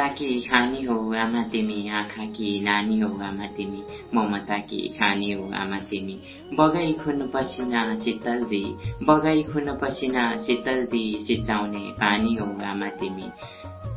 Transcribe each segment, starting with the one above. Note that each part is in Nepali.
ममताकी खानी हो आमा तिमी आँखाकी नानी हो आमा तिमी ममताकी खानी हो आमा तिमी बगाई खुन पसिना शीतल दि बगाई खुन पसिना शीतल दि सिचाउने पानी हो आमा तिमी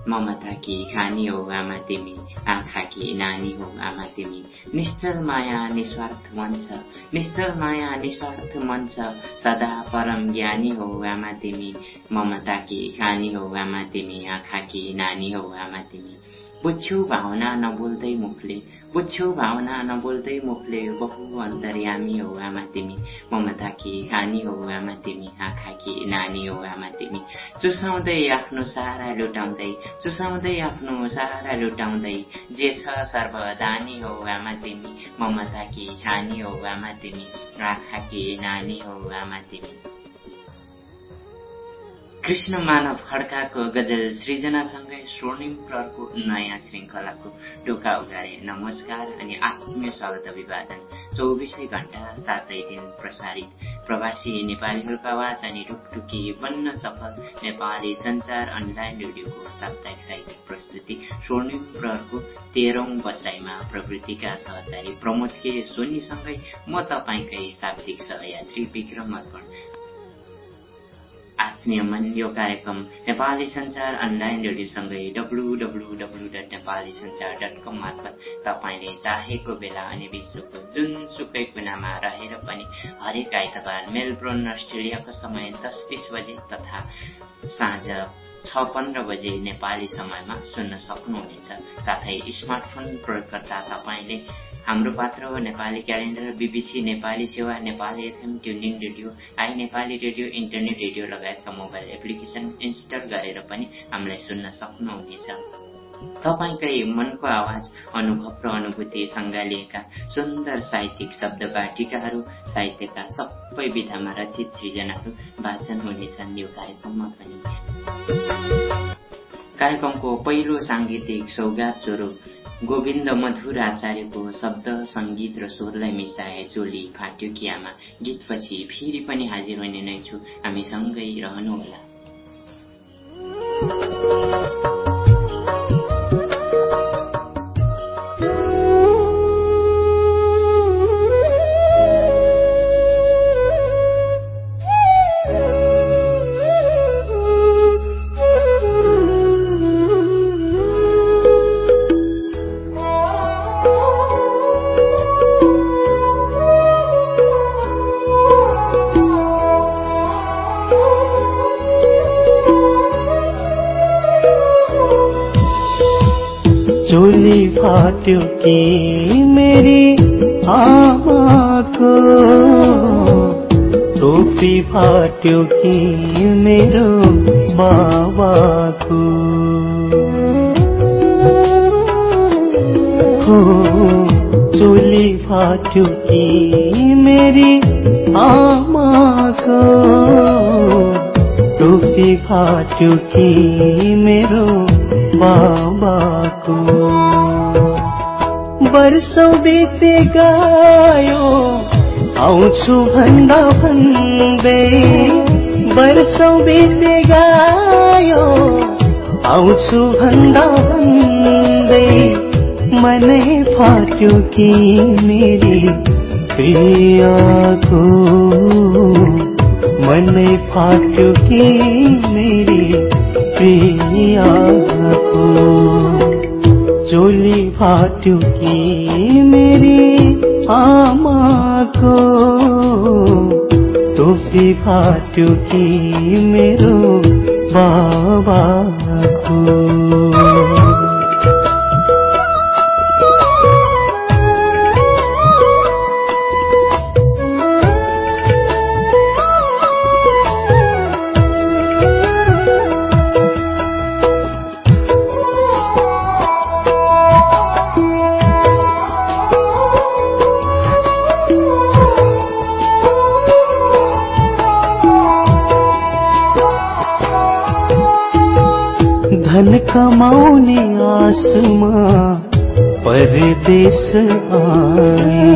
ममताकी खानी हो आमा तिमी आँखाकी नानी हो आमा तिमी निश्चल माया निस्वार्थ मन छ निश्चल माया निस्वार्थ मन छ सदा परम ज्ञानी हो आमा तिमी ममताकी खानी हो आमा तिमी आँखाकी नानी हो आमा तिमी बुझ्यौ भावना नबोल्दै मुखले बुझ्यौ भावना नबोल्दै मुखले बहु अन्तर्यामी हो आमा तिमी। ममताकी खानी हो आमा तिमी। आँखाकी नानी हो आमा तिमी। चुसाउँदै आफ्नो सारा लुटाउँदै चुसाउँदै आफ्नो सारा लुटाउँदै जे छ सर्वदानी हो आमा तिमी। ममताकी खानी हो आमा तिमी। आँखाकी नानी हो आमा तिमी। कृष्ण मानव खड्काको गजल सृजनासँगै स्वर्णिम प्रहरको नयाँ श्रृङ्खलाको ढोका उगारे। नमस्कार अनि आत्मीय स्वागत अभिवादन। चौबिसै घण्टा सातै दिन प्रसारित। प्रवासी नेपालीहरूको आवाज अनि ढुकढुकी बन्न सफल नेपाली सञ्चार अनलाइन रेडियोको साप्ताहिक साहित्यिक प्रस्तुति स्वर्णिम प्रहरको तेह्रौं बसाइमा प्रवृत्तिका सहचारी प्रमोद के सोनीसँगै म तपाईँकै शाब्दिक सहयात्री विक्रम अर्पण। आत्मीय मन यो कार्यक्रम Nepali Sanchar online रेडियोसँगै W W W dot Nepali Sanchar dot com मार्फत तपाईँले चाहेको बेला अनि विश्वको जुनसुकै कुनामा रहेर पनि हरेक आइतबार मेलबोर्न अस्ट्रेलियाको समय दस बिस बजे तथा साँझ छ पन्ध्र बजे नेपाली समयमा सुन्न सक्नुहुनेछ। साथै स्मार्टफोन प्रयोगकर्ता तपाईँले हाम्रो पात्र हो Nepali calendar BBC Nepali Sewa Nepali FM tuning radio I Nepali radio internet radio लगायतका मोबाइल एप्लिकेसन इन्स्टल गरेर पनि हामीलाई सुन्न सक्नुहुनेछ। तपाईँकै मनको आवाज अनुभव र अनुभूति सङ्गालिएका सुन्दर साहित्यिक शब्द बाटिकाहरू साहित्यका सबै विधामा रचित सृजनाहरू वाचन हुनेछन् यो कार्यक्रममा पनि। कार्यक्रमको पहिलो साङ्गीतिक सौगात स्वरूप गोविन्द मधुर आचार्यको शब्द सङ्गीत र स्वरलाई मिसाए चोली फाट्यो कियामा गीतपछि फेरि पनि हाजिर हुने नै छु। हामीसँगै रहनुहोला। मेरो बाबाको। वर्षौँ बिते गयो आउँछु भन्दा भन्दै। वर्षौँ बिते गयो आउँछु भन्दा भन्दै। मनै फाट्यो कि मेरी प्रियको। मनै फाट्यो कि मेरी प्रियको चोली फाट्यो कि मेरी आमाको टोपी फाट्यो कि मेरो बाबाको आसमा परदेश आए।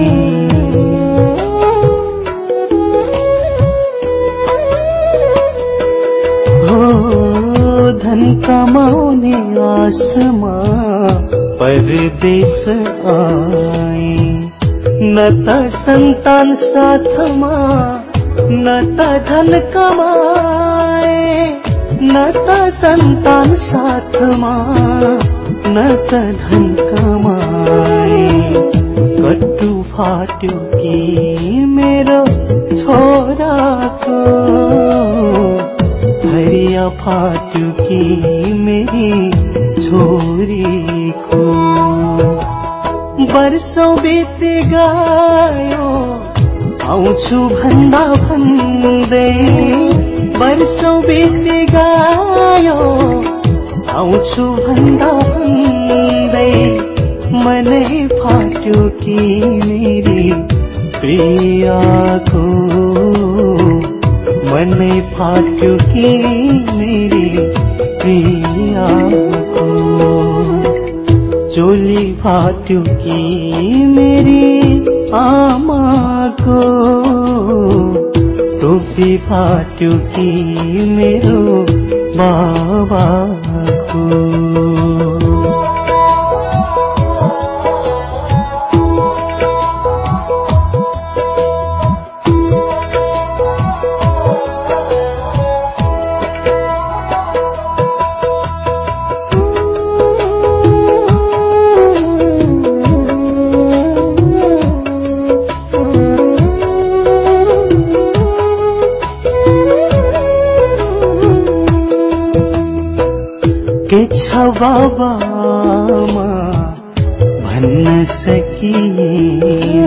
धन कमाउने आसमा परदेश आए। न त सन्तान साथमा न त धन कमाए। न त सन्तान साथमा। न त धन कमाए कट्टु फाट्यो कि मेरो छोराको? हरिया फाट्यो कि मेरी छोरीको? वर्षौँ बिति गयो आउँछु भन्दा भन्दै। वर्षौँ बिति गयो आउँछु भन्दा भन्दै मनै फाट्यो कि मेरी प्रियाको मनै फाट्यो कि मेरी प्रियाको चोली फाट्यो कि मेरी आमाको? टोपी फाट्यो कि मेरो बाबाको बाबामा भन्न सकिएन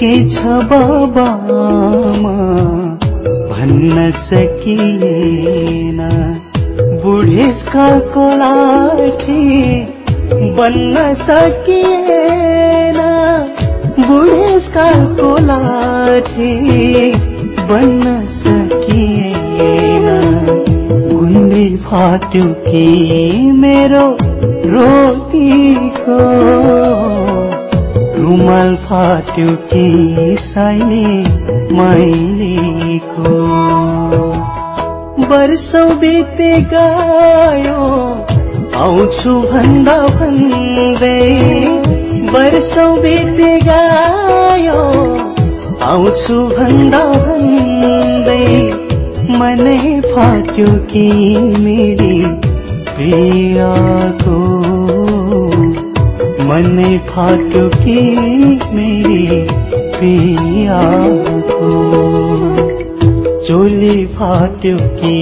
के छ बाबामा भन्न सकिएन बुढेसकालको लाठी बन्न सकिएन लाठी बन्न सकिएन। गुन्द्री फाट्यो कि मेरो रोटीको? रुमाल फाट्यो कि साइले मैलीको? वर्षौँ बिते गयो आउँछु भन्दा भन्दै। वर्षौँ बिते गयो आउँछु भन्दा भन्दै मनै फाट्यो कि मेरी प्रियाको? मनै फाट्यो कि मेरी प्रियाको? चोली फाट्यो कि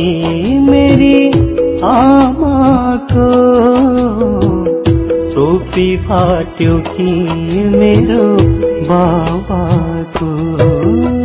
मेरी आमाको? टोपी फाट्यो कि मेरो बाबाको? सक्छौ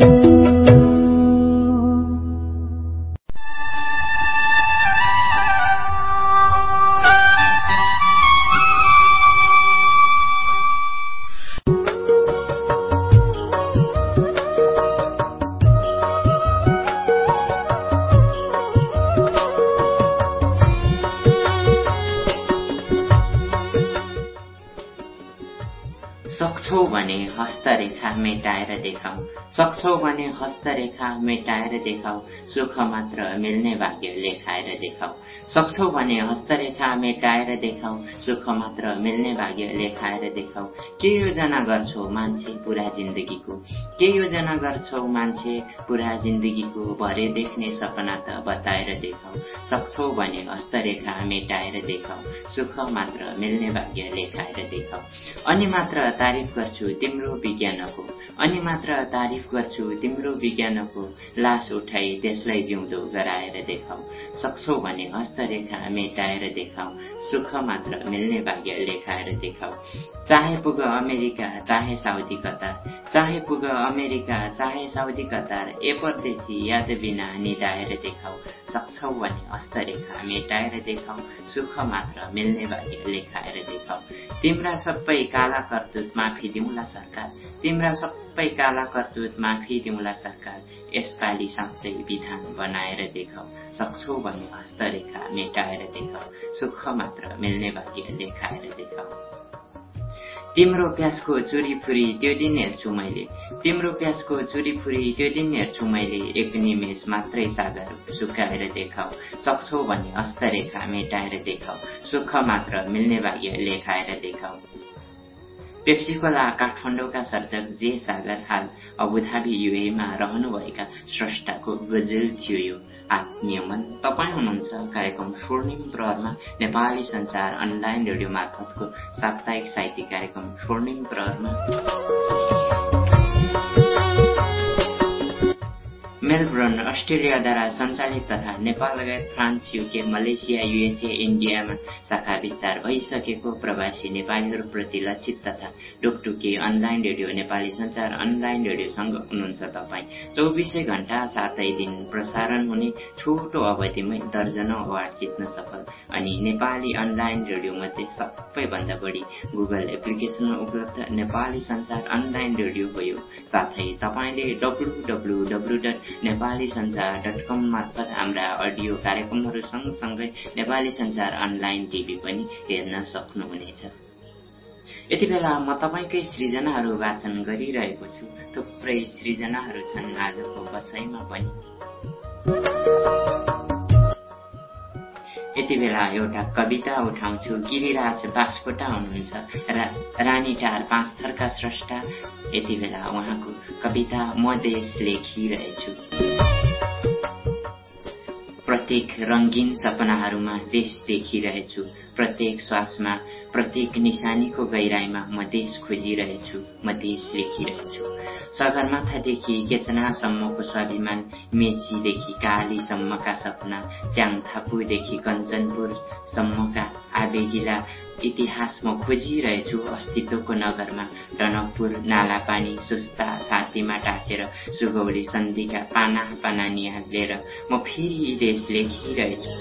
मेटाएर देखाऊ। सक्छौ भने हस्तरेखा मेटाएर देखाऊ सुख मात्र मिल्ने भाग्य लेखाएर देखाऊ। सक्छौ भने हस्तरेखा मेटाएर देखाऊ सुख मात्र मिल्ने भाग्य लेखाएर देखाऊ। के योजना गर्छौ मान्छे पुरा जिन्दगीको? के योजना गर्छौ मान्छे पुरा जिन्दगीको? भरे देख्ने सपना त बताएर देखाऊ। सक्छौ भने हस्तरेखा मेटाएर देखाऊ सुख मात्र मिल्ने भाग्य लेखाएर देखाऊ। अनि मात्र तारिफ गर्छु तिम्रो विज्ञानको। अनि मात्र तारिफ गर्छु तिम्रो विज्ञानको लास उठाई त्यसलाई जिउँदो गराएर देखाऊ। सक्छौ भने हस्तरेखा मेटाएर देखाऊ सुख मात्र मिल्ने भाग्य लेखाएर देखाऊ। चाहे पुग अमेरिका चाहे साउदी कतार चाहे पुग अमेरिका चाहे साउदी कतार ए परदेशी याद बिना निदाएर देखाऊ। सक्छौ भने हस्तरेखा मेटाएर देखाऊ सुख मात्र मिल्ने भाग्य लेखाएर देखाऊ। तिम्रा सबै काला करतुत माफी दिउँला सरकार तिम्रा सबै काला करतुत माफी दिउँला सरकार यसपालि साँच्चै विधान बनाएर देखाऊ सक्छौ भने हस्तरेखा मेटाएर देखाऊ सुख मात्र मिल्ने भाग्य लेखाएर देखाऊ तिम्रो प्यासको चुरी फुरी त्यो दिन हेर्छु मैले तिम्रो प्यासको चुरी फुरी त्यो दिन हेर्छु मैले एक निमेष मात्रै सागर सुकाएर देखाऊ सक्छौ भने हस्तरेखा मेटाएर देखाऊ सुख मात्र मिल्ने भाग्य लेखाएर देखाऊ पेप्सिकोला काठमाडौँका सर्जक जे सागर हाल अबुधाबी युएमा रहनुभएका स्रष्टाको गजल थियो यो। आत्मीय मन तपाईँ हुनुहुन्छ कार्यक्रम स्वर्णिम प्रहरमा नेपाली संचार अनलाइन रेडियो मार्फतको साप्ताहिक साहित्यिक कार्यक्रम स्वर्णिम प्रहरमा। मेलबर्न अस्ट्रेलियाद्वारा सञ्चालित तथा नेपाल लगायत फ्रान्स युके मलेसिया युएसए इन्डियामा शाखा विस्तार भइसकेको प्रवासी नेपालीहरूप्रति लक्षित तथा टुकटुकी अनलाइन रेडियो नेपाली संचार अनलाइन रेडियोसँग हुनुहुन्छ तपाईँ। चौबिसै घण्टा सातै दिन प्रसारण हुने छोटो अवधिमै दर्जनौ अवार्ड जित्न सफल अनि नेपाली अनलाइन रेडियो मध्ये सबैभन्दा बढी गुगल एप्लिकेसनमा उपलब्ध नेपाली संचार अनलाइन रेडियो हो यो। साथै तपाईँले W W W dot Nepali Sanchar dot com मार्फत हाम्रा अडियो कार्यक्रमहरू सँगसँगै नेपाली संचार अनलाइन टिभी पनि हेर्न सक्नुहुनेछ। यति बेला म तपाईँकै सृजनाहरू वाचन गरिरहेको छु। थुप्रै सृजनाहरू छन् आजको बसाइमा पनि। यति बेला एउटा कविता उठाउँछु गिरिराज बास्कोटा हुनुहुन्छ रा, रानीटार पाँच थरका स्रष्टा यति बेला उहाँको कविता म देश लेखिरहेछु। प्रत्येक रङ्गीन सपनाहरूमा देश देखिरहेछु। प्रत्येक श्वासमा प्रत्येक निशानीको गहिराईमा म देश खोजिरहेछु म देश लेखिरहेछु सगरमाथादेखि केचनासम्मको स्वाभिमान मेचीदेखि कालीसम्मका सपना च्याङथापुदेखि कञ्चनपुरसम्मका आवेगिला। इतिहास म खोजिरहेछु अस्तित्वको नगरमा टनकपुर नाला पानी सुस्ता छातीमा टाँसेर सुगौली सन्धिका पाना पाना निहालेर म फेरि देश लेखिरहेछु।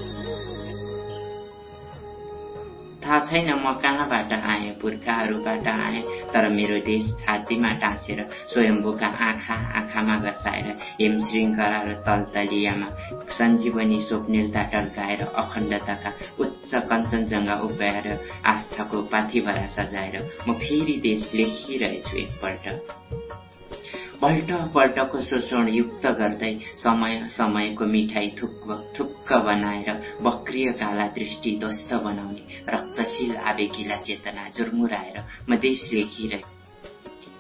थाहा छैन म कहाँबाट आएँ पुर्खाहरूबाट आएँ तर मेरो देश छातीमा टाँसेर स्वयम्भूका आँखा आँखामा घसाएर हिम श्रृङ्खला र तलतलियामा सञ्जीवनी स्वप्निलता टल्काएर अखण्डताका उच्च कञ्चनजङ्घा उभ्याएर आस्थाको पाथिभरा सजाएर म फेरि देश लेखिरहेछु एकपल्ट। पल्ट पल्टको शोषण युक्त गर्दै समय समयको मिठाई थुक्क थुक्क बनाएर वक्रिय काला दृष्टि ध्वस्त बनाउने रक्तशील आवेगिला चेतना जुर्मुराएर म देश लेखिरहे।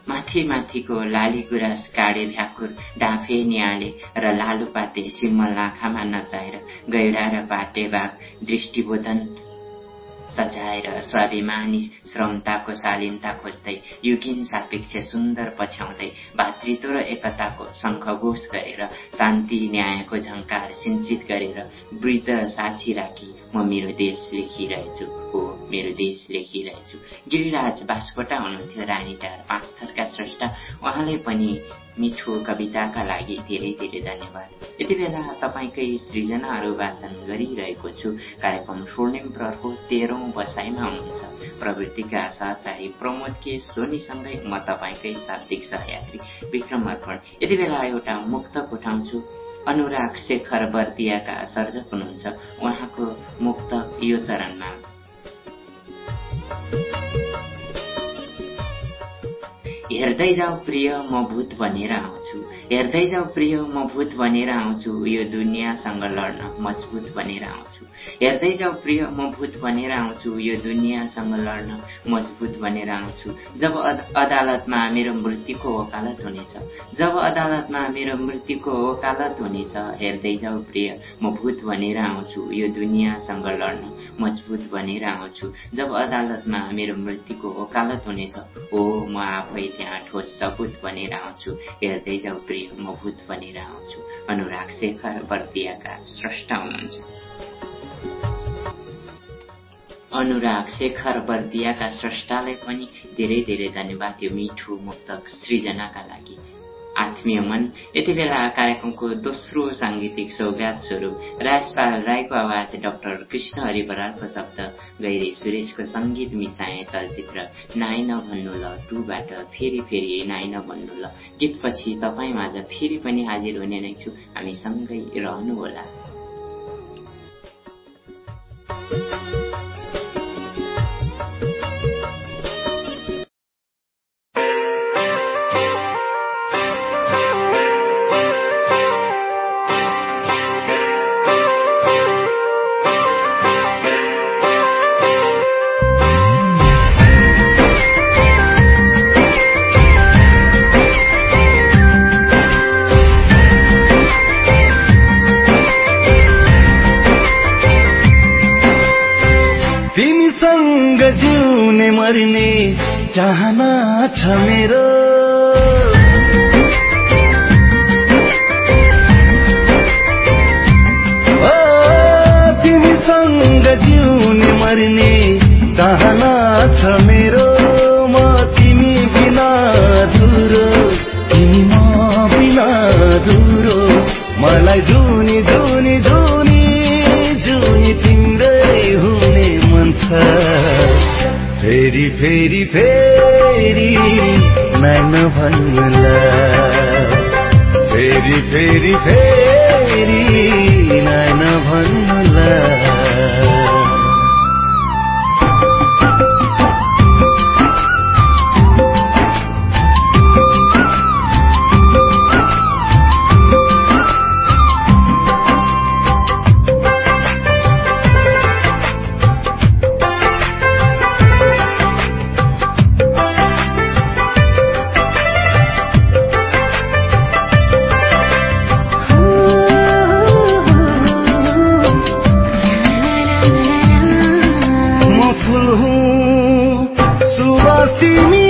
माथि माथिको लाली गुराँस काडे भ्याकुर डाँफे न्याले र लालुपाते सिम्मल आँखामा नचाएर गैडा र पाटे बाघ दृष्टिबोधन सजाएर स्वाभिमानी श्रमताको शालीनता खोज्दै युगिन सापेक्ष सुन्दर पछ्याउँदै भातृत्व र एकताको शङ्खघोष गरेर शान्ति न्यायको झङ्कार सिन्चित गरेर वृद्ध साक्षी राखी म मेरो देश लेखिरहेछु हो मेरो देश लेखिरहेछु गिरिराज बासकोटा हुनुहुन्थ्यो रानीटार पाँच थरका स्रष्टा। उहाँले पनि मिठो कविताका लागि धेरै धेरै धन्यवाद। यति बेला तपाईँकै सृजनाहरू वाचन गरिरहेको छु। कार्यक्रम स्वर्णिम प्रहरको तेह्रौं बसाइमा हुनुहुन्छ। प्रवृत्तिका सहचारी प्रमोद के सोनीसँगै म तपाईँकै शाब्दिक सहयात्री विक्रम अर्पण। यति बेला एउटा मुक्त उठाउँछु अनुराग शेखर बर्दियाका सर्जक हुनुहुन्छ। उहाँको मुक्त यो चरणमा। हेर्दै जाऊ प्रिय म भूत भनेर आउँछु। हेर्दै जाऊ प्रिय म भूत भनेर आउँछु। यो दुनियाँसँग लड्न मजबुत भनेर आउँछु। हेर्दै जाऊ प्रिय म भूत भनेर आउँछु। यो दुनियाँसँग लड्न मजबुत भनेर आउँछु। जब अदालतमा मेरो मृत्युको वकालत हुनेछ। जब अदालतमा मेरो मृत्युको वकालत हुनेछ। हेर्दै जाऊ प्रिय म भूत भनेर आउँछु। यो दुनियाँसँग लड्न मजबुत भनेर आउँछु। जब अदालतमा मेरो मृत्युको वकालत हुनेछ हो म आफै त्यहाँ ठोस सबुत बनेर आउँछु हेर्दै जाऊ प्रिय म भूत बनेर आउँछु अनुराग शेखर बर्दियाका स्रष्टा हुनुहुन्छ। अनुराग शेखर बर्दियाका स्रष्टालाई पनि धेरै धेरै धन्यवाद यो मिठो मुक्तक सृजनाका लागि। आत्मीय मन यति बेला कार्यक्रमको दोस्रो साङ्गीतिक सौगात स्वरूप राजपाल राईको आवाज डाक्टर कृष्ण हरि बरालको शब्द गैरे सुरेशको सङ्गीत मिसाए चलचित्र नाइ नभन्नु ल टूबाट फेरि फेरि नाइ नभन्नु ल। गीतपछि तपाईँ माझ फेरि पनि हाजिर हुने नै छु। हामी जिउने मर्ने चाहना छ मेरो। तिमीसँग जिउने मर्ने चाहना छ मेरो। फेरि फेरि नाइन भन्नुला। फेरि फेरि फेरि नाइन भन्नुला। देखायो न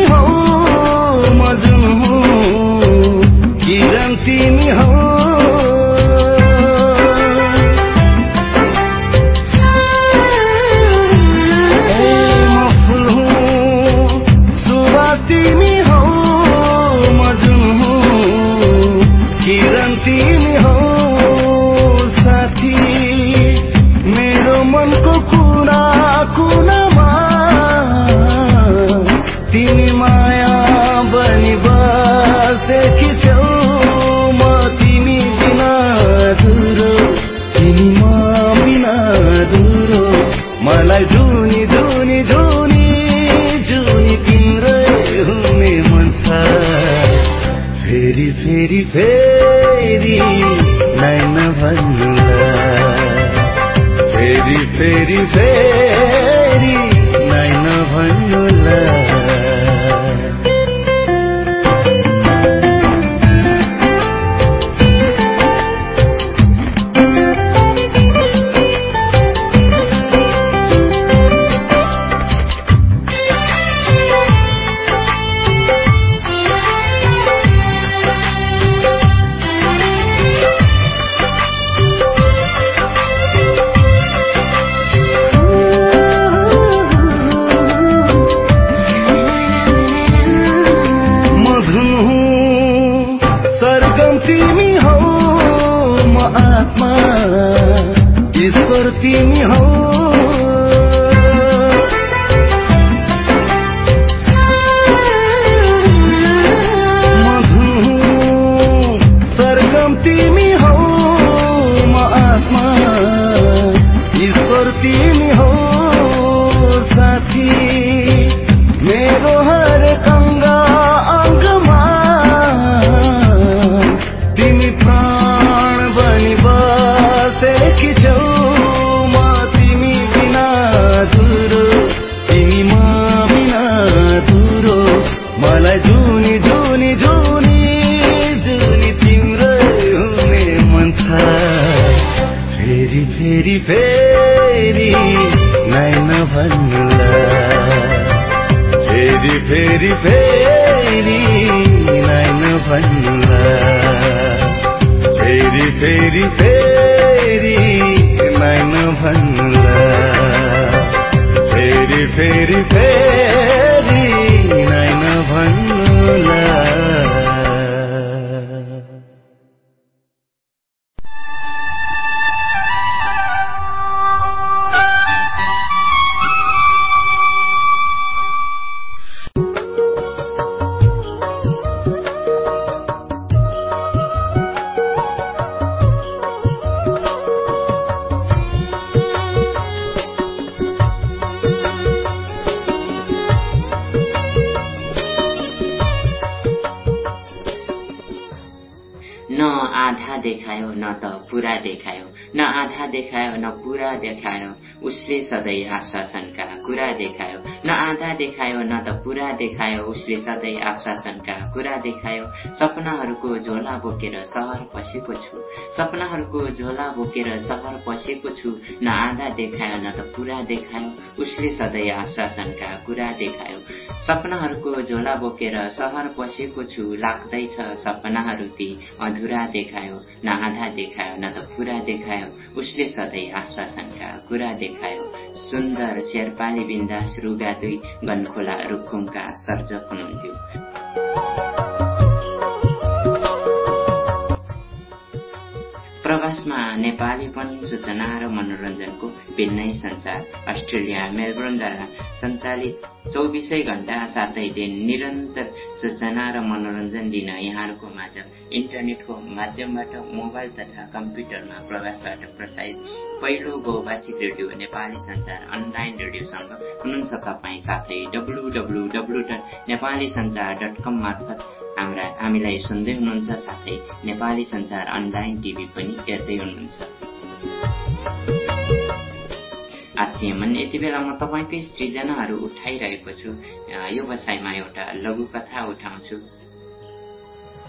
उसले सधैँ आश्वासनका कुरा देखायो। न आधा देखायो न त पुरा देखायो उसले सधैँ आश्वासनका कुरा देखायो। सपनाहरूको झोला बोकेर सहर पसेको छु। सपनाहरूको झोला बोकेर सहर पसेको छु। न आधा देखायो न त पुरा देखायो। उसले सधैँ आश्वासनका कुरा देखायो। सपनाहरूको झोला बोकेर सहर पसेको छु लाग्दैछ सपनाहरू ती अधुरा देखायो न आधा देखायो न त पुरा देखायो। उसले सधैँ आश्वासनका कुरा देखायो। सुन्दर शेर्पाली बिन्दास रुगा दुई गनखोला रुखुमका सर्जक हुनुहुन्थ्यो। प्रवासमा नेपालीपन सूचना र मनोरञ्जनको भिन्नै संसार अस्ट्रेलिया मेलबोर्नद्वारा सञ्चालित चौबिसै घण्टा दिन निरन्तर सूचना र मनोरञ्जन दिन यहाँहरूको माझ इन्टरनेटको माध्यमबाट मोबाइल तथा कम्प्युटरमा प्रवासबाट प्रसारित पहिलो बहुभाषिक रेडियो नेपाली संचार अनलाइन रेडियोसँग हुनुहुन्छ तपाईँ साथै W W W dot Nepali Sanchar dot com मार्फत हाम्रा हामीलाई सुन्दै हुनुहुन्छ साथै नेपाली संचार अनलाइन टिभी पनि हेर्दै हुनुहुन्छ। आत्मीयमन यति बेला म तपाईँकै सृजनाहरू उठाइरहेको छु। यो बसाइमा एउटा लघुकथा उठाउँछु।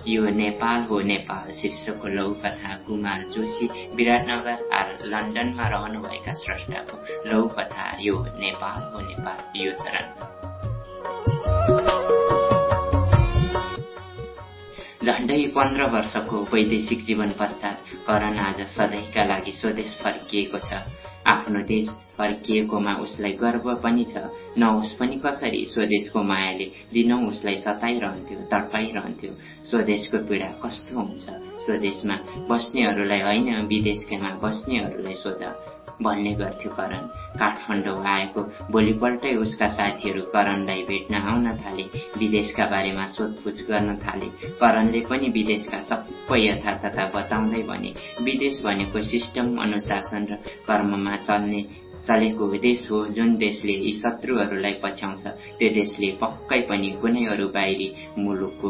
यो नेपाल हो नेपाल शीर्षकको लघुकथा कुमार जोशी विराटनगर आर लन्डनमा रहनुभएका स्रष्टाको लघुकथा यो नेपाल हो नेपाल यो चरणमा झण्डै पन्ध्र वर्षको वैदेशिक जीवन पश्चात करण आज सधैँका लागि स्वदेश फर्किएको छ। आफ्नो देश फर्किएकोमा उसलाई गर्व पनि छ। नहोस् पनि कसरी स्वदेशको मायाले दिनौँ उसलाई सताइरहन्थ्यो तडपाइरहन्थ्यो। स्वदेशको पीडा कस्तो हुन्छ? स्वदेशमा बस्नेहरूलाई होइन विदेशकामा बस्नेहरूलाई सोध। भन्ने गर्थ्यो करण काठमाडौँ आएको। भोलिपल्टै उसका साथीहरू करणलाई भेट्न आउन थाले विदेशका बारेमा सोधपुछ गर्न थाले। करणले पनि विदेशका सबै यथार्थता बताउँदै भने विदेश भनेको सिस्टम अनुशासन र कर्ममा चल्ने चलेको देश हो जुन देशले यी शत्रुहरूलाई पछ्याउँछ। त्यो देशले पक्कै पनि कुनै अरू बाहिरी मुलुकको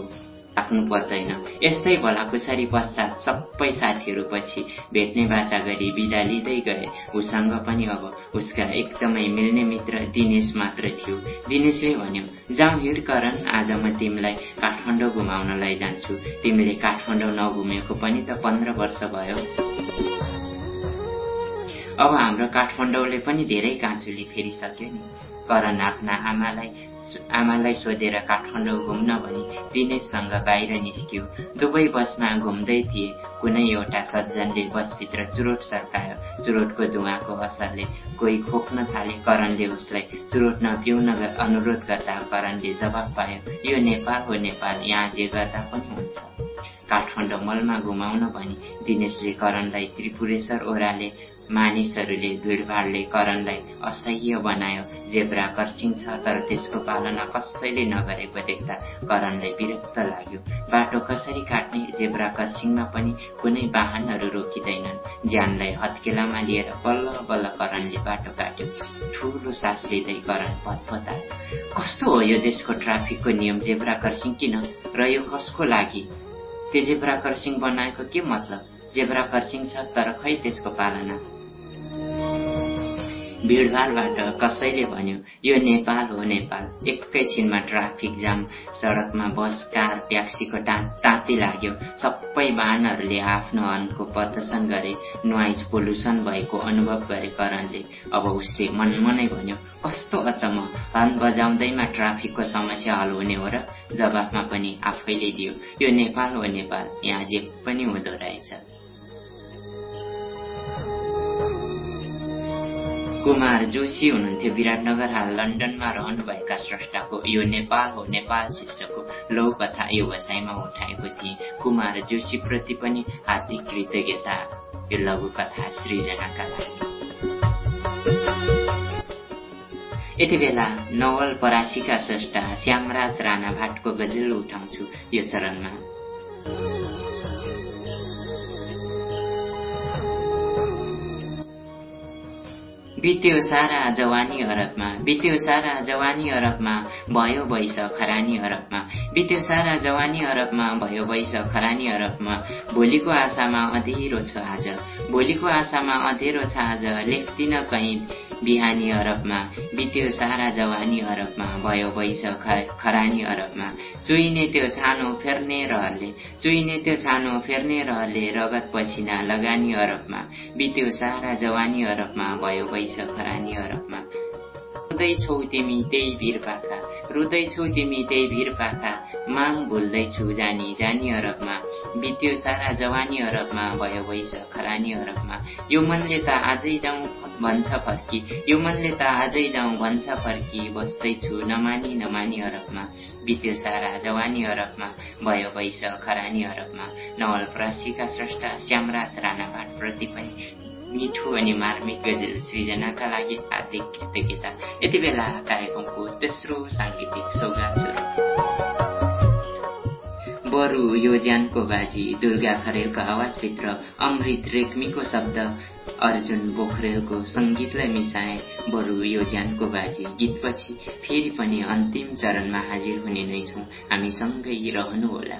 राख्नु पर्दैन यस्तै भलाकुसारी पश्चात सबै साथीहरू पछि भेट्ने बाचा गरी बिदा लिँदै गए। उसँग पनि अब उसका एकदमै मिल्ने मित्र दिनेश मात्र थियो। दिनेशले भन्यो जाउँ हिँड करण आज म तिमीलाई काठमाडौँ घुमाउन लैजान्छु। तिमीले काठमाडौँ नघुमेको पनि त पन्ध्र वर्ष भयो। अब हाम्रो काठमाडौँले पनि धेरै काँचुली फेरिसक्यो नि। करण आफ्ना आमालाई आमालाई सोधेर काठमाडौँ घुम्न भनी दिनेशसँग बाहिर निस्कियो। दुवै बसमा घुम्दै थिए। कुनै एउटा सज्जनले बसभित्र चुरोट सर्कायो। चुरोटको धुवाको असरले कोही खोक्न थाले करणले उसलाई चुरोट नपिउन अनुरोध गर्दा करणले जवाब पायो यो नेपाल हो नेपाल यहाँ जे गर्दा पनि हुन्छ। काठमाडौँ मलमा घुमाउन भनी दिनेशले करणलाई त्रिपुरेश्वर ओह्राले मानिसहरूले भिडभाडले करणलाई असह्य बनायो। जेब्रा कर्सिङ छ तर त्यसको पालना कसैले नगरेको देख्दा करणलाई विरक्त लाग्यो। बाटो कसरी काट्ने जेब्रा कर्सिङमा पनि कुनै वाहनहरू रोकिँदैनन्। ज्यानलाई हत्केलामा लिएर बल्ल बल्ल करणले बाटो काट्यो। ठुलो सास लिँदै करण पतपतायो। कस्तो हो यो देशको ट्राफिकको नियम जेब्रा कर्सिङ किन? र यो कसको लागि? त्यो जेब्रा कर्सिङ बनाएको के मतलब? जेब्रा कर्सिङ छ तर खै त्यसको पालना? भिडभाडबाट कसैले भन्यो यो नेपाल हो नेपाल। एकैछिनमा ट्राफिक जाम सडकमा बस कार ट्याक्सीको टा ताती लाग्यो। सबै वाहनहरूले आफ्नो हनको प्रदर्शन गरे। नोइज पोल्युसन भएको अनुभव गरे करणले। अब उसले मनमनै भन्यो कस्तो अचम्म। हर्न बजाउँदैमा ट्राफिकको समस्या हल हुने हो र जवाफमा पनि आफैले दियो। यो नेपाल हो नेपाल यहाँ जे पनि हुँदो रहेछ। कुमार जोशी हुनुहुन्थ्यो। विराटनगर हाल लन्डनमा रहनुभएका स्रष्टाको यो नेपाल हो नेपाल शीर्षकको लौकथा यो वसाइमा उठाएको थिए। कुमार जोशीप्रति पनि हार्दिक कृतज्ञता। यो लघुकथा सृजनाका लागि। यति बेला नवल परासीका स्रष्टा श्यामराज राणा भाटको गजल उठाउँछु यो चरणमा। बित्यो सारा जवानी अरबमा बित्यो सारा जवानी अरबमा भयो वैश खरानी अरबमा बित्यो सारा जवानी अरबमा भयो वैश खरानी अरबमा भोलिको आशामा अँधेरो छ आज भोलिको आशामा अँधेरो छ आज लेख्दिन कहीँ बिहानी अरबमा बित्यो सारा जवानी अरबमा भयो वैश खरानी अरबमा। चुइने त्यो छानो फेर्ने रहरले चुइने त्यो छानो फेर्ने रहरले रगत पसिना लगानी अरबमा। बित्यो सारा जवानी अरबमा भयो वैश खरानी अरबमा। रुँदैछौ तिमी त्यही भिर पाखा रुँदैछौ तिमी त्यही भिर पाखा। माग भुल्दैछु जानी जानी अरबमा। बित्यो सारा जवानी अरबमा भयो वैश खरानी अरबमा। यो मनले त आजै जाउँ भन्छ फर्की। यो मनले त आजै जाउँ भन्छ फर्की। बस्दैछु नमानी नमानी अरबमा। बित्यो सारा जवानी अरबमा। भयो वैश खरानी अरबमा। नवल प्रसिका स्रष्टा श्यामराज राणाबाट पनि मिठो अनि मार्मिक गजल सृजनाका लागि हार्दिक कृतज्ञता। यति बेला कार्यक्रमको तेस्रो साङ्गीतिक सौगात बरु यो ज्यानको बाजी। दुर्गा खरेलको आवाजभित्र अमृत रेग्मीको शब्द। अर्जुन पोखरेलको सङ्गीतलाई मिसाए बरु यो ज्यानको बाजी गीतपछि फेरि पनि अन्तिम चरणमा हाजिर हुने नै छौँ। हामी सँगै रहनुहोला।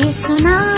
y sonar.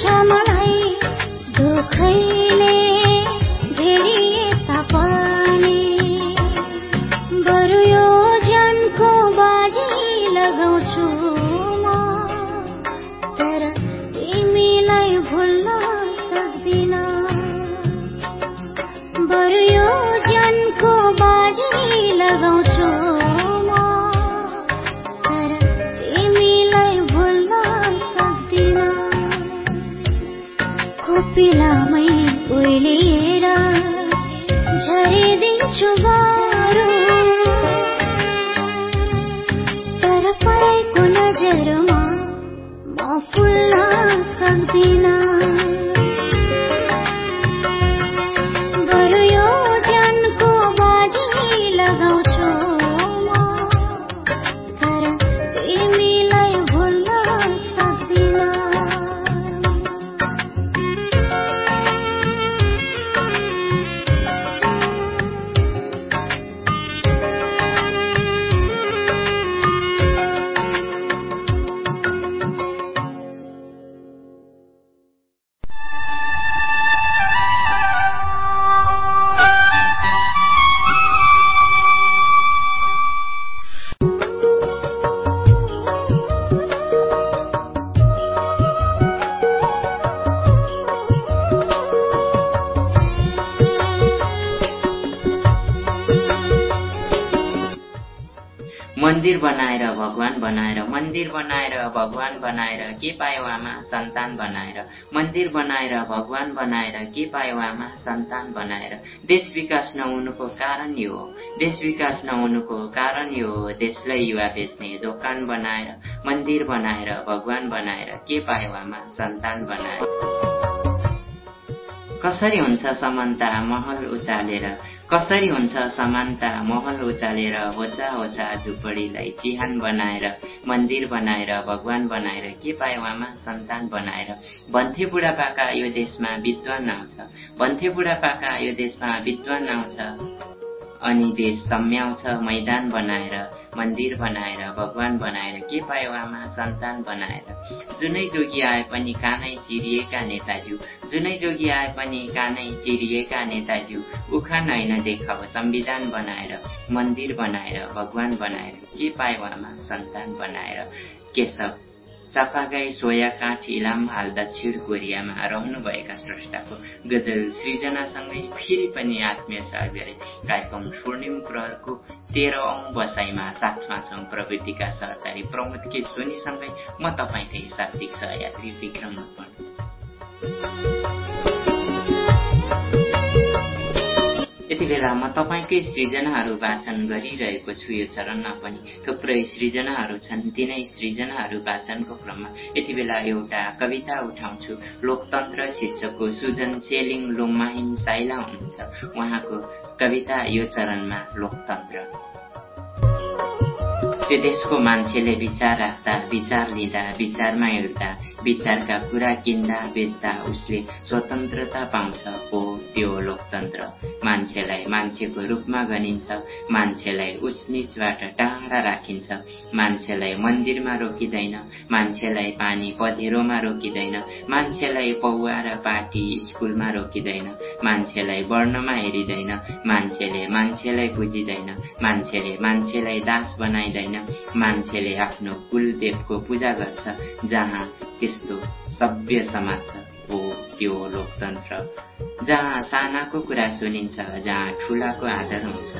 छ मलाई दुखैले। झरिदिन्छु बारो बनाएर मन्दिर बनाएर भगवान बनाएर के पायो आमा सन्तान बनाएर मन्दिर बनाएर भगवान बनाएर के पायो आमा सन्तान बनाएर। देश विकास नहुनुको कारण यो देश विकास नहुनुको कारण यो हो। देशलाई युवा बेच्ने दोकान बनाएर मन्दिर बनाएर भगवान बनाएर के पायो आमा सन्तान बनाएर। कसरी हुन्छ समानता महल उचालेर? कसरी हुन्छ समानता महल उचालेर? होचा होचा झुपडीलाई चिहान बनाएर मन्दिर बनाएर भगवान बनाएर के पायो आमा? सन्तान बनाएर। भन्थे बुढापाका यो देशमा विद्वान आउँछ। भन्थे बुढापाका यो देशमा विद्वान आउँछ। अनि देश सम्याउँछ मैदान बनाएर मन्दिर बनाएर भगवान बनाएर के पायो आमा सन्तान बनाएर। जुनै जोगी आए पनि कानै चिरिएका नेताज्यू जुनै जोगी आए पनि कानै चिरिएका नेताज्यू। उखान होइन देखाओ संविधान बनाएर मन्दिर बनाएर भगवान बनाएर के पायो आमा सन्तान बनाएर। केशव चापागाई सोया काठ इलाम हाल दक्षिण कोरियामा रहनुभएका स्रष्टाको गजल सृजनासँगै फेरि पनि आत्मीय सहयोग गरे कार्यक्रम स्वर्णिम प्रहरको तेह्रौं बसाइमा साथमा छौं प्रवृत्तिका सहचारी प्रमोद के सोनीसँगै म तपाईँकै शाब्दिक सहयात्री विक्रम यति बेला म तपाईँकै सृजनाहरू वाचन गरिरहेको छु यो चरणमा पनि। थुप्रै सृजनाहरू छन् तिनै सृजनाहरू वाचनको क्रममा। यति बेला एउटा कविता उठाउँछु। लोकतन्त्र शीर्षकको सुजन सेलिङ लुमाहिम साइला हुनुहुन्छ उहाँको कविता यो चरणमा लोकतन्त्र। त्यो देशको मान्छेले विचार राख्दा विचार लिँदा विचारमा हिँड्दा विचारका कुरा किन्दा बेच्दा उसले स्वतन्त्रता पाउँछ। हो त्यो लोकतन्त्र। मान्छेलाई मान्छेको रूपमा गनिन्छ। मान्छेलाई उचनिचबाट टाढा राखिन्छ। मान्छेलाई मन्दिरमा रोकिँदैन। मान्छेलाई पानी पधेरोमा रोकिँदैन। मान्छेलाई पौवा र पार्टी स्कुलमा रोकिँदैन। मान्छेलाई वर्णमा हेरिँदैन। मान्छेले मान्छेलाई बुझिँदैन। मान्छेले मान्छेलाई दास बनाइँदैन। मान्छेले आफ्नो कुलदेवको पूजा गर्छ जहाँ त्यस्तो सभ्य समाज हो त्यो लोकतन्त्र। जहाँ सानाको कुरा सुनिन्छ जहाँ ठुलाको आदर हुन्छ।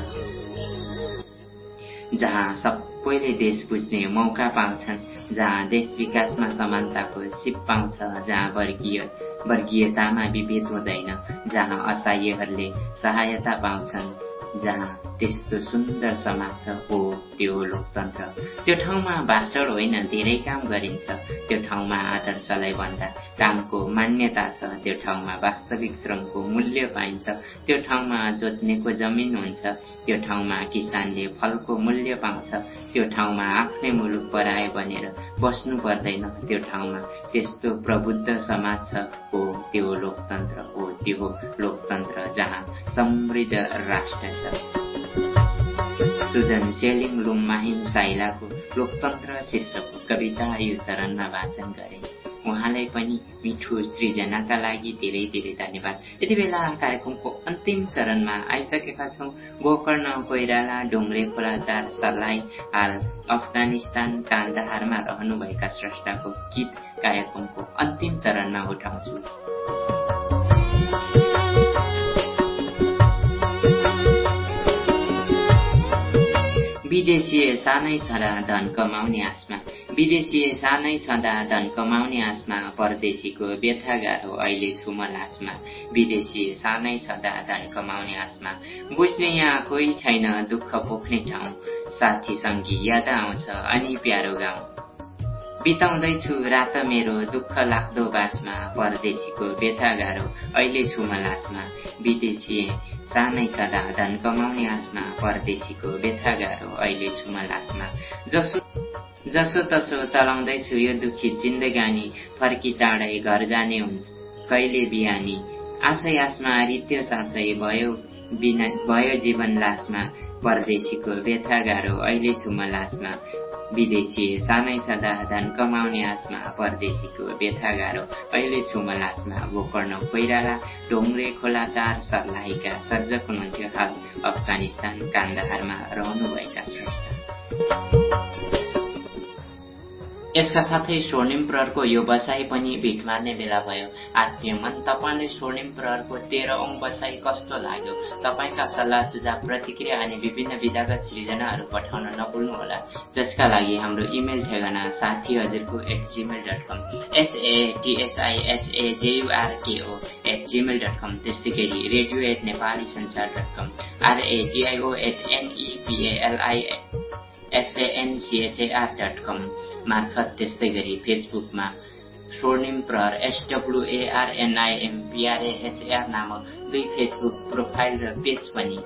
जहाँ सबैले देश बुझ्ने मौका पाउँछन् जहाँ देश विकासमा समानताको सिप पाउँछ जहाँ वर्गीय वर्गीयतामा विभेद हुँदैन जहाँ असहायहरूले सहायता पाउँछन्। जहाँ त्यस्तो सुन्दर समाज छ हो त्यो लोकतन्त्र त्यो ठाउँमा भाषण होइन धेरै काम गरिन्छ त्यो ठाउँमा आदर्शलाई भन्दा कामको मान्यता छ त्यो ठाउँमा वास्तविक श्रमको मूल्य पाइन्छ त्यो ठाउँमा जोत्नेको जमिन हुन्छ त्यो ठाउँमा किसानले फलको मूल्य पाउँछ त्यो ठाउँमा आफ्नै मुलुक पराए भनेर बस्नु पर्दैन त्यो ठाउँमा त्यस्तो प्रबुद्ध समाज छ हो त्यो लोकतन्त्र हो त्यो लोकतन्त्र जहाँ समृद्ध राष्ट्र सुजन सेलिङ लुङ माहिम साइलाको लोकतन्त्र शीर्षकको कविता यो चरणमा वाचन गरे। उहाँलाई पनि मिठो सृजनाका लागि धेरै धेरै धन्यवाद। यति बेला कार्यक्रमको अन्तिम चरणमा आइसकेका छौँ। गोकर्ण कोइराला डोङ्ग्रे खोला चार सर्लाइ हाल अफगानिस्तान कान्दाहारमा रहनुभएका स्रष्टाको गीत कार्यक्रमको अन्तिम चरणमा उठाउँछु। विदेशीय सानै छँदा धन कमाउने आशमा विदेशीय सानै छँदा धन कमाउने आशमा परदेशीको व्यथा गाह्रो अहिले छु म लासमा। विदेशीय सानै छँदा धन कमाउने आशमा बुझ्ने यहाँ कोही छैन दुःख पोख्ने ठाउँ। साथी सङ्गी याद आउँछ अनि प्यारो गाउँ। बिताउँदैछु रात मेरो दुःख लाग्दो बासमा परदेशीको व्यथा गाह्रो। अहिले छु म लासमा विदेशी सानै छँदा धन कमाउने आशमा परदेशीको व्यथा गाह्रो। अहिले छु म लासमा। जसो जसो तसो चलाउँदैछु यो दुखी जिन्दगानी फर्की चाँडै घर जाने हुन्छ। कहिले बिहानी? आशै आशमा रित्यो साँच्चै भयो बिना भयो जीवन लासमा परदेशीको व्यथा गाह्रो। अहिले छु म लासमा विदेशी सानै छँदा धन कमाउने आशमा परदेशीको व्यथा गाह्रो अहिले छु म लासमा गोकर्ण कोइराला ढोङ्ग्रे खोला चार सर्लाहीका सर्जक हुनुहुन्थ्यो। हाल अफगानिस्तान कान्दाहारमा रहनुभएका स्रष्टा यसका साथै स्वर्णिम प्रहरको यो बसाई पनि भिट मार्ने बेला भयो। आत्मीय मन तपाईँले स्वर्णिम प्रहरको तेह्रौं बसाई कस्तो लाग्यो? तपाईँका सल्लाह सुझाव प्रतिक्रिया अनि विभिन्न विधागत सृजनाहरू पठाउन नभुल्नुहोला। जसका लागि हाम्रो इमेल ठेगाना साथी हजुरको at Gmail dot com एसएटिएचआइएचएजेयुआरकेओ at Gmail dot कम त्यस्तै गरी radio at Nepali Sanchar dot com आरएटिआइओ at एनइपिएलआई एसएनसिएचएआर dot कम मार्फत त्यस्तै गरी फेसबुकमा स्वर्णिम प्रहर एसडब्लुएआरएनआइएमपिआरएएचआर नामक दुई फेसबुक प्रोफाइल र पेज पनि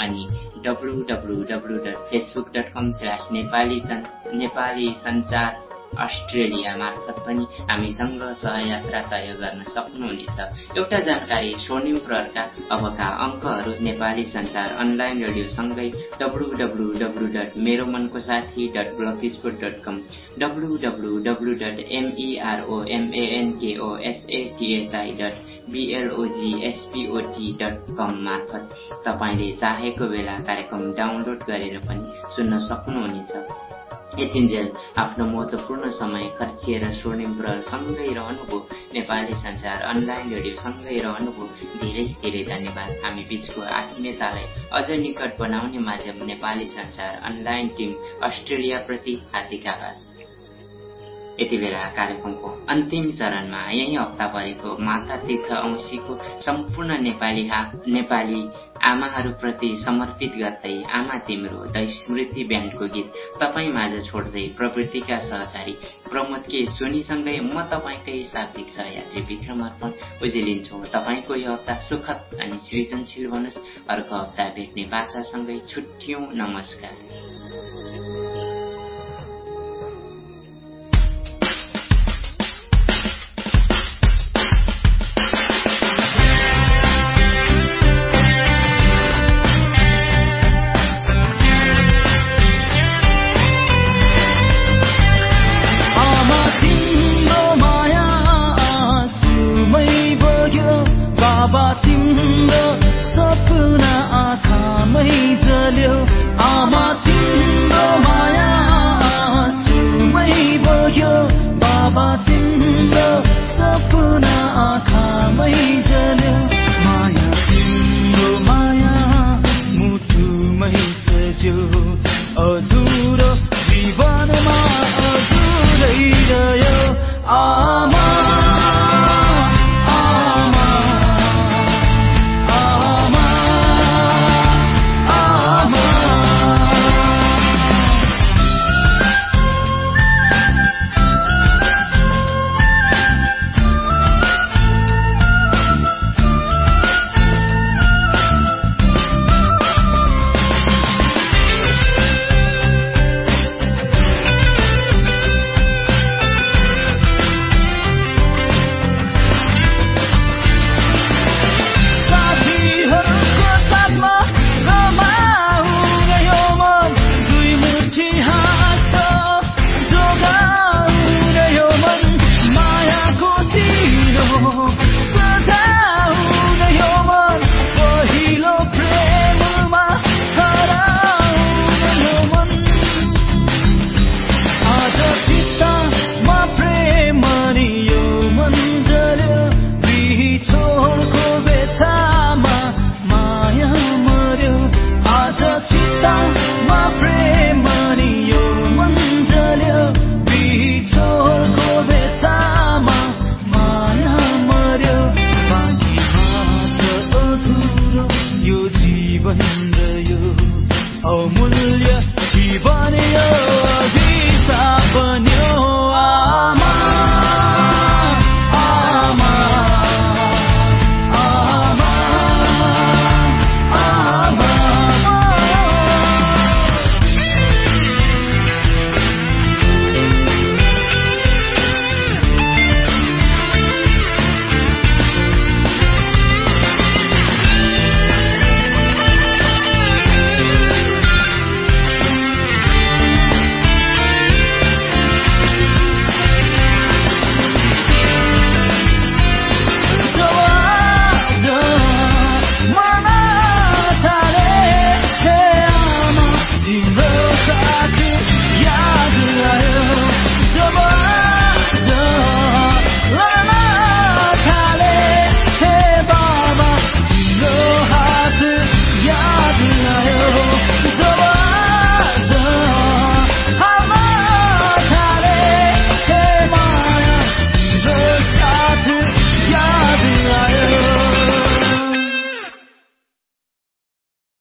अनि W W W dot Facebook dot com slash Nepali Sanchar Australia मार्फत पनि हामीसँग सहयात्रा तय गर्न सक्नुहुनेछ। एउटा जानकारी स्वर्णिम प्रहरका अबका अङ्कहरू नेपाली सञ्चार अनलाइन रेडियोसँगै डब्लु डब्लु डट मेरो मनको साथी डट ब्लकिस्पोर्ट डट कम W W W dot एमइआरओएमएएनकेओएसएटिएचआई dot बिएलओजिएसपिओटी dot कम मार्फत तपाईँले चाहेको बेला कार्यक्रम डाउनलोड गरेर पनि सुन्न सक्नुहुनेछ। यतिन्जेल आफ्नो महत्वपूर्ण समय खर्चिएर स्वर्णिम सँगै रहनुभयो नेपाली संसार अनलाइन रेडियो सँगै रहनुभयो धेरै धेरै धन्यवाद। हामी बीचको आत्मीयतालाई अझ निकट बनाउने माध्यम नेपाली संसार अनलाइन टिम अस्ट्रेलिया प्रति हार्दिक आभार। यति बेला कार्यक्रमको अन्तिम चरणमा यही हप्ता परेको माता तीर्थ औँसीको सम्पूर्ण नेपाली नेपाली आमाहरूप्रति समर्पित गर्दै आमा तिम्रो द स्मृति ब्यान्डको गीत तपाईँ माझ छोड्दै प्रवृत्तिका सहचारी प्रमोद के सोनीसँगै म तपाईँकै शाब्दिक सहयात्री विक्रम अर्पण उजिलिन्छौ। तपाईँको यो हप्ता सुखद अनि सृजनशील बनोस् अर्को हप्ता भेट्ने बाचासँगै छुट्यौं। नमस्कार। Oh.